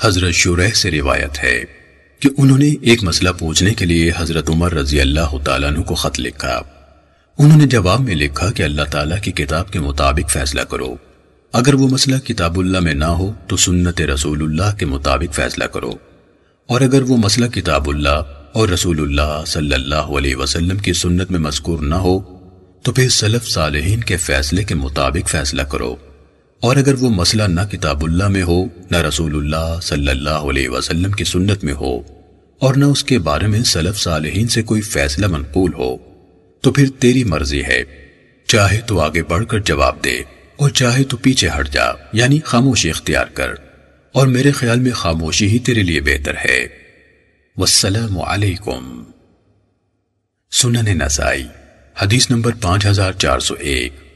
حضرت شرح سے روایت ہے کہ انہوں نے ایک مسئلہ پوچھنے کے لیے حضرت عمر رضی اللہ تعالیٰ عنہ کو خط لکھا۔ انہوں نے جواب میں لکھا کہ اللہ تعالیٰ کی کتاب کے مطابق فیصلہ کرو۔ اگر وہ مسئلہ کتاب اللہ میں نہ ہو تو سنت رسول اللہ کے مطابق فیصلہ کرو۔ اور اگر وہ مسئلہ کتاب اللہ اور رسول اللہ صلی اللہ علیہ وسلم کی سنت میں مذکور نہ ہو تو پھر سلف صالحین کے فیصلے کے مطابق فیصلہ کرو۔ اور اگر وہ مسئلہ نہ کتاب اللہ میں ہو، نہ رسول اللہ صلی اللہ علیہ وسلم کی سنت میں ہو، اور نہ اس کے بارے میں سلف صالحین سے کوئی فیصلہ منقول ہو، تو پھر تیری مرضی ہے۔ چاہے تو آگے بڑھ کر جواب دے، اور چاہے تو پیچھے ہٹ جا یعنی خاموشی اختیار کر۔ اور میرے خیال میں خاموشی ہی تیرے لیے بہتر ہے۔ والسلام علیکم۔ سنن نسائی، حدیث نمبر پانچ ہزار چار سو ایک۔